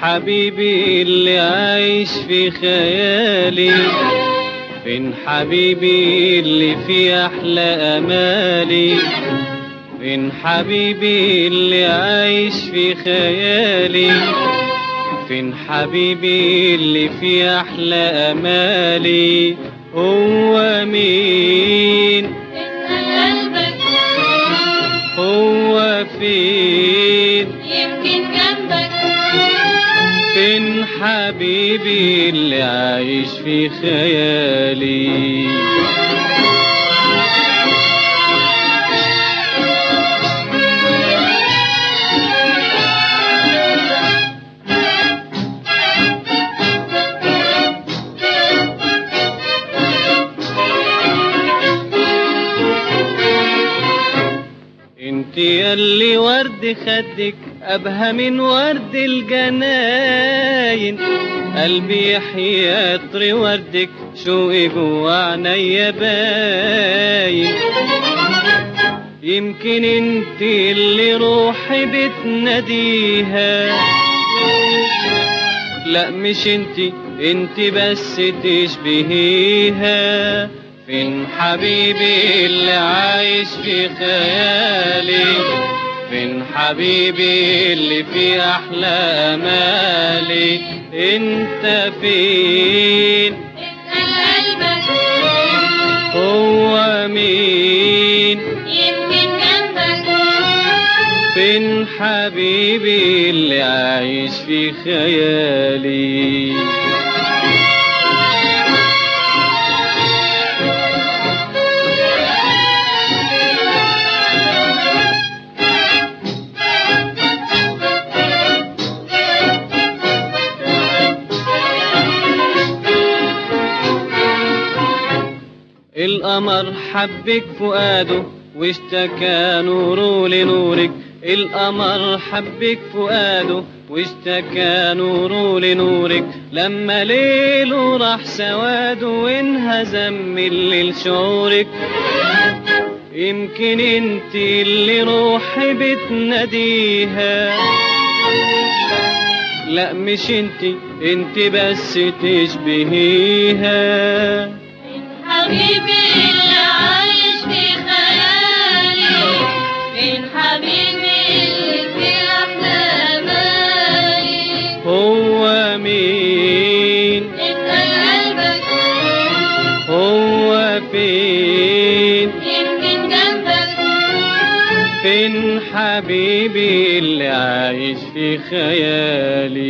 حبيبي اللي عايش في خيالي. فين حبيبي اللي في أحلى أمالي؟ فين حبيبي اللي عايش في خيالي؟ فين حبيبي اللي في أحلى أمالي؟ هو مين؟ هو فين؟ حبيبي اللي عايش في خيالي. انت ياللي ورد خدك أبهى من ورد الجناين. قلبي يحيي عطر وردك شوقي جوا عينيا باين. يمكن انت اللي روحي بتناديها. لا مش انت انت بس تشبهيها. فين حبيبي اللي عايش في خيالي. فين حبيبي اللي في أحلى امالي أنت فين؟ هو مين؟ فين حبيبي اللي عايش في خيالي؟ القمر حبك فؤاده واشتكى نوره لنورك. القمر حبك فؤاده واشتكى نوره لنورك. لما ليله راح سواده وانهزم من الليل شعورك. يمكن انت اللي روحي بتناديها. لا مش انت انت بس تشبهيها. فين؟ حبيبي اللي في أحلى أمالي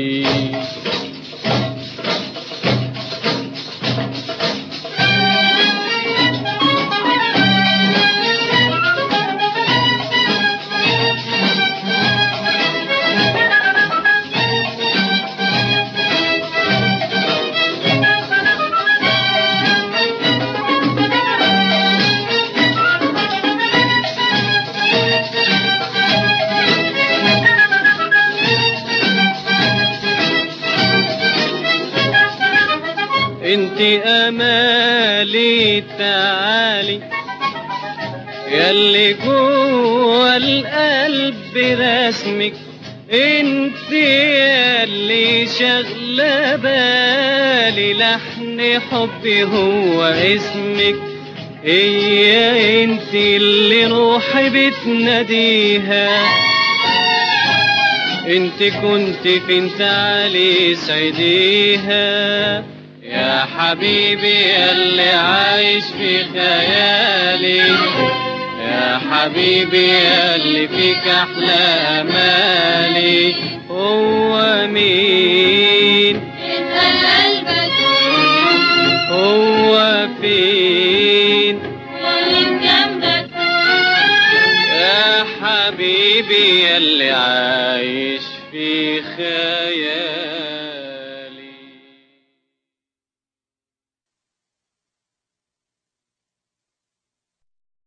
انت امالي تعالي ياللي جوا القلب رسمك انت ياللي شغله بالي. لحن حبي هو اسمك هي انت اللي روحي بتناديها. انت كنت فين تعالي سعديها يا حبيبي اللي عايش في خيالي. يا حبيبي اللي فيك أحلى أمالي. هو مين؟ اسأل قلبك هو فين؟ وين جنبك يا حبيبي اللي عايش في خيالي.